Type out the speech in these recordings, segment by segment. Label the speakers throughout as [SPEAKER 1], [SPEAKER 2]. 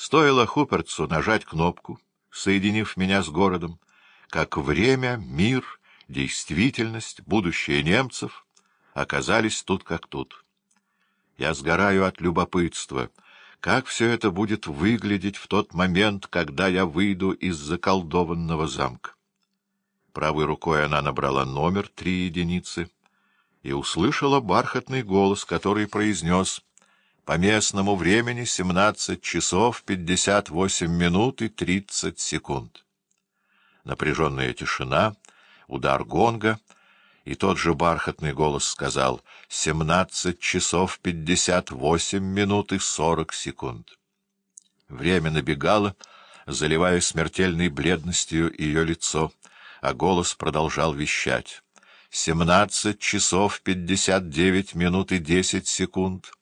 [SPEAKER 1] Стоило Хупертсу нажать кнопку, соединив меня с городом, как время, мир, действительность, будущее немцев оказались тут как тут. Я сгораю от любопытства, как все это будет выглядеть в тот момент, когда я выйду из заколдованного замка. Правой рукой она набрала номер три единицы и услышала бархатный голос, который произнес «По местному времени семнадцать часов пятьдесят восемь минут и тридцать секунд». Напряженная тишина, удар гонга, и тот же бархатный голос сказал «семнадцать часов пятьдесят восемь минут и сорок секунд». Время набегало, заливая смертельной бледностью ее лицо — а голос продолжал вещать. «Семнадцать часов пятьдесят девять минут и десять секунд,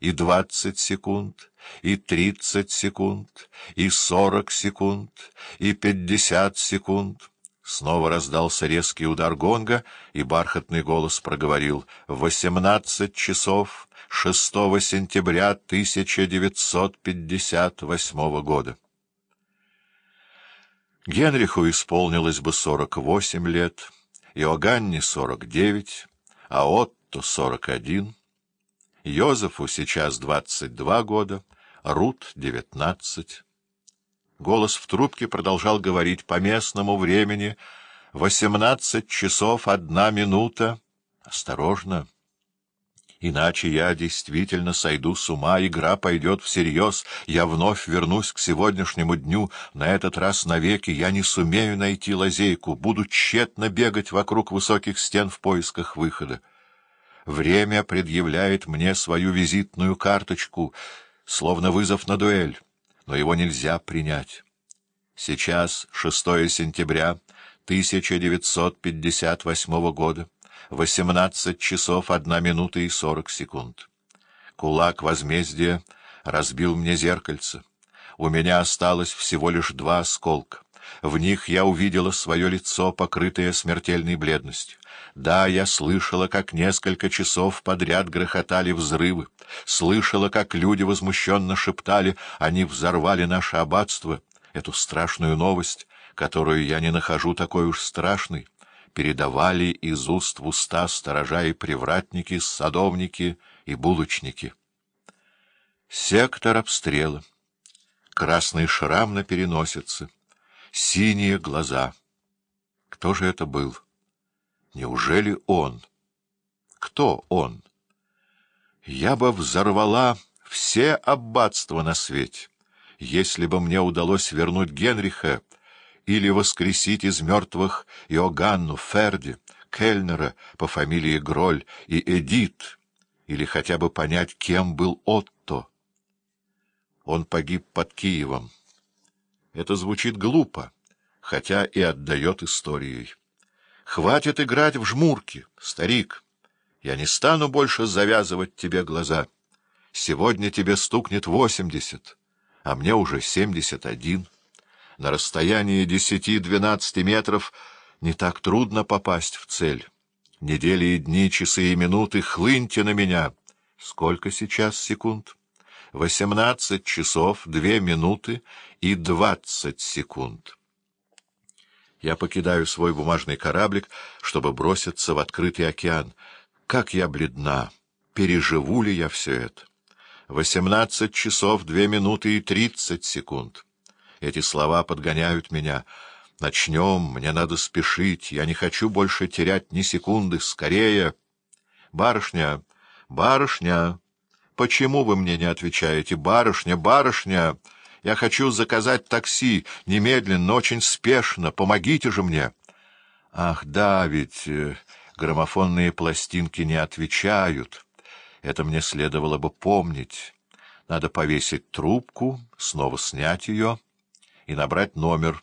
[SPEAKER 1] и двадцать секунд, и тридцать секунд, и сорок секунд, и пятьдесят секунд». Снова раздался резкий удар гонга, и бархатный голос проговорил «Восемнадцать часов шестого сентября тысяча девятьсот пятьдесят восьмого года». Генриху исполнилось бы сорок восемь лет, Иоганне — сорок девять, а Отто — сорок один. Йозефу сейчас двадцать два года, Рут — девятнадцать. Голос в трубке продолжал говорить по местному времени «Восемнадцать часов одна минута». «Осторожно!» Иначе я действительно сойду с ума, игра пойдет всерьез, я вновь вернусь к сегодняшнему дню, на этот раз навеки я не сумею найти лазейку, буду тщетно бегать вокруг высоких стен в поисках выхода. Время предъявляет мне свою визитную карточку, словно вызов на дуэль, но его нельзя принять. Сейчас, 6 сентября 1958 года, Восемнадцать часов одна минута и сорок секунд. Кулак возмездия разбил мне зеркальце. У меня осталось всего лишь два осколка. В них я увидела свое лицо, покрытое смертельной бледностью. Да, я слышала, как несколько часов подряд грохотали взрывы, слышала, как люди возмущенно шептали, они взорвали наше аббатство, эту страшную новость, которую я не нахожу такой уж страшной передавали из уст в уста сторожа и привратники, садовники и булочники. Сектор обстрела. Красный шрам на переносице. Синие глаза. Кто же это был? Неужели он? Кто он? Я бы взорвала все аббатства на свете, если бы мне удалось вернуть Генриха или воскресить из мертвых Иоганну, Ферди, Кельнера по фамилии Гроль и Эдит, или хотя бы понять, кем был Отто. Он погиб под Киевом. Это звучит глупо, хотя и отдает историей. Хватит играть в жмурки, старик. Я не стану больше завязывать тебе глаза. Сегодня тебе стукнет восемьдесят, а мне уже семьдесят один. На расстоянии десяти-двенадцати метров не так трудно попасть в цель. Недели и дни, часы и минуты, хлыньте на меня. Сколько сейчас секунд? Восемнадцать часов, две минуты и двадцать секунд. Я покидаю свой бумажный кораблик, чтобы броситься в открытый океан. Как я бледна! Переживу ли я все это? Восемнадцать часов, две минуты и тридцать секунд. Эти слова подгоняют меня. Начнем, мне надо спешить, я не хочу больше терять ни секунды, скорее. Барышня, барышня, почему вы мне не отвечаете? Барышня, барышня, я хочу заказать такси, немедленно, очень спешно, помогите же мне. Ах, да, ведь э, граммофонные пластинки не отвечают. Это мне следовало бы помнить. Надо повесить трубку, снова снять ее и набрать номер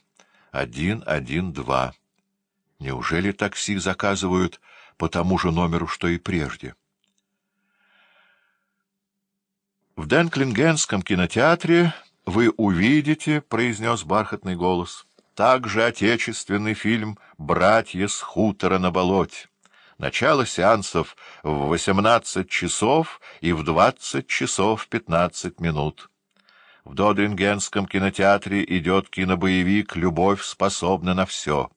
[SPEAKER 1] 112. Неужели такси заказывают по тому же номеру, что и прежде? В Денклингенском кинотеатре вы увидите, — произнес бархатный голос, — также отечественный фильм «Братья с хутора на болоте». Начало сеансов в 18 часов и в 20 часов 15 минут. В Додрингенском кинотеатре идет кинобоевик «Любовь способна на все».